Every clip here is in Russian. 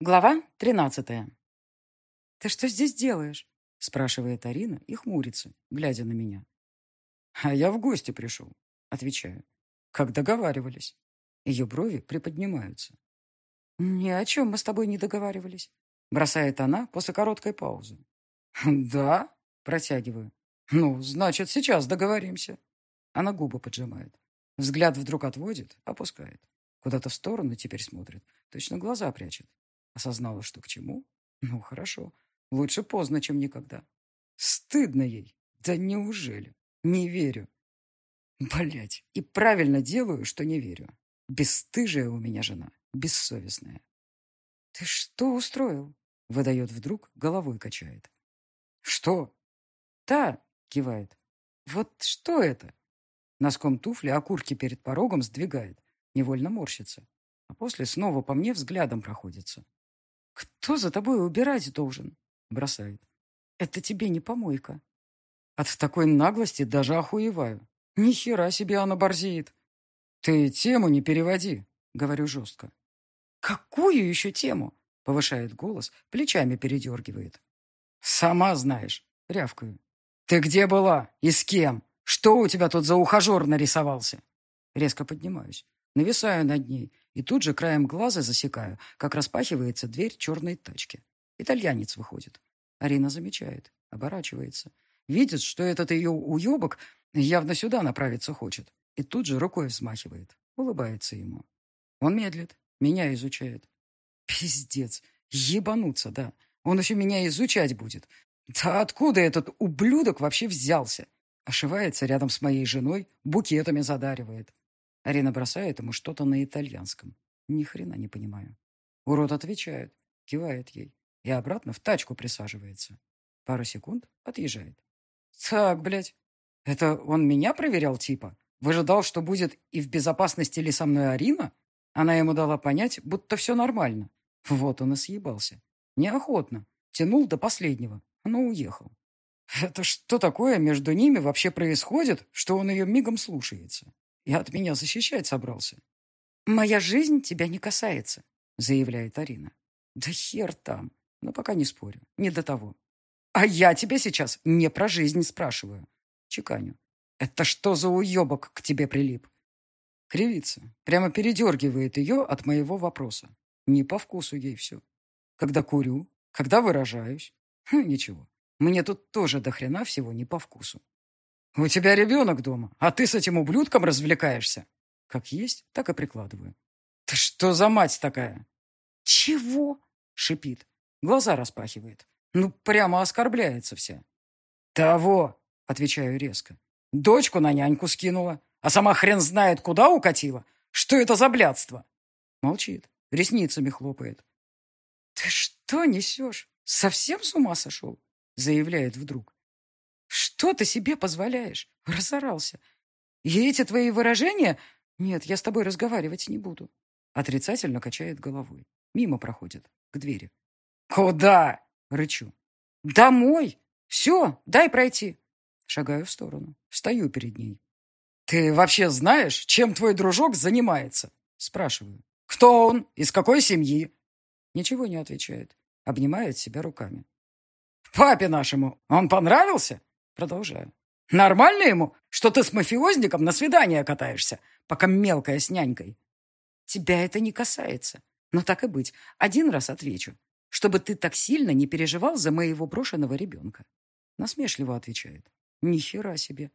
Глава тринадцатая. «Ты что здесь делаешь?» — спрашивает Арина и хмурится, глядя на меня. «А я в гости пришел», — отвечаю. «Как договаривались». Ее брови приподнимаются. «Ни о чем мы с тобой не договаривались», — бросает она после короткой паузы. «Да?» — протягиваю. «Ну, значит, сейчас договоримся». Она губы поджимает. Взгляд вдруг отводит, опускает. Куда-то в сторону теперь смотрит. Точно глаза прячет. Осознала, что к чему? Ну, хорошо. Лучше поздно, чем никогда. Стыдно ей. Да неужели? Не верю. Блять, и правильно делаю, что не верю. Бесстыжая у меня жена, бессовестная. Ты что устроил? Выдает вдруг, головой качает. Что? Да, кивает. Вот что это? Носком туфли окурки перед порогом сдвигает. Невольно морщится. А после снова по мне взглядом проходится. «Кто за тобой убирать должен?» Бросает. «Это тебе не помойка». От такой наглости даже охуеваю. Ни хера себе она борзеет. «Ты тему не переводи», — говорю жестко. «Какую еще тему?» — повышает голос, плечами передергивает. «Сама знаешь», — рявкаю. «Ты где была? И с кем? Что у тебя тут за ухажер нарисовался?» Резко поднимаюсь, нависаю над ней и тут же краем глаза засекаю, как распахивается дверь черной тачки. Итальянец выходит. Арина замечает, оборачивается. Видит, что этот ее уебок явно сюда направиться хочет. И тут же рукой взмахивает. Улыбается ему. Он медлит, меня изучает. Пиздец. Ебануться, да. Он еще меня изучать будет. Да откуда этот ублюдок вообще взялся? Ошивается рядом с моей женой, букетами задаривает. Арина бросает ему что-то на итальянском. Ни хрена не понимаю. Урод отвечает, кивает ей и обратно в тачку присаживается. Пару секунд отъезжает. Так, блядь, это он меня проверял типа? Выжидал, что будет и в безопасности ли со мной Арина? Она ему дала понять, будто все нормально. Вот он и съебался. Неохотно. Тянул до последнего, но уехал. Это что такое между ними вообще происходит, что он ее мигом слушается? И от меня защищать собрался. «Моя жизнь тебя не касается», — заявляет Арина. «Да хер там. Но пока не спорю. Не до того. А я тебя сейчас не про жизнь спрашиваю. Чеканю. Это что за уебок к тебе прилип?» Кривится. Прямо передергивает ее от моего вопроса. Не по вкусу ей все. Когда курю, когда выражаюсь. Хм, ничего. Мне тут тоже до хрена всего не по вкусу. «У тебя ребенок дома, а ты с этим ублюдком развлекаешься?» Как есть, так и прикладываю. «Ты что за мать такая?» «Чего?» — шипит. Глаза распахивает. Ну, прямо оскорбляется вся. «Того!» — отвечаю резко. «Дочку на няньку скинула, а сама хрен знает, куда укатила. Что это за блядство?» Молчит, ресницами хлопает. «Ты что несешь? Совсем с ума сошел?» заявляет вдруг. Что ты себе позволяешь? Разорался. И эти твои выражения... Нет, я с тобой разговаривать не буду. Отрицательно качает головой. Мимо проходит. К двери. Куда? Рычу. Домой. Все, дай пройти. Шагаю в сторону. Встаю перед ней. Ты вообще знаешь, чем твой дружок занимается? Спрашиваю. Кто он? Из какой семьи? Ничего не отвечает. Обнимает себя руками. Папе нашему он понравился? Продолжаю. Нормально ему, что ты с мафиозником на свидание катаешься, пока мелкая с нянькой? Тебя это не касается. Но так и быть, один раз отвечу, чтобы ты так сильно не переживал за моего брошенного ребенка. Насмешливо отвечает. Ни хера себе.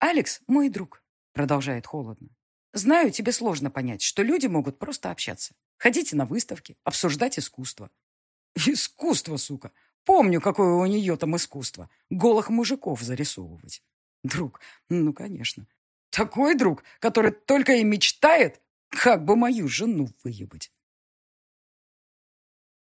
Алекс мой друг, продолжает холодно. Знаю, тебе сложно понять, что люди могут просто общаться. Ходите на выставки, обсуждать искусство. Искусство, сука. Помню, какое у нее там искусство. Голых мужиков зарисовывать. Друг, ну, конечно. Такой друг, который только и мечтает, как бы мою жену выебать.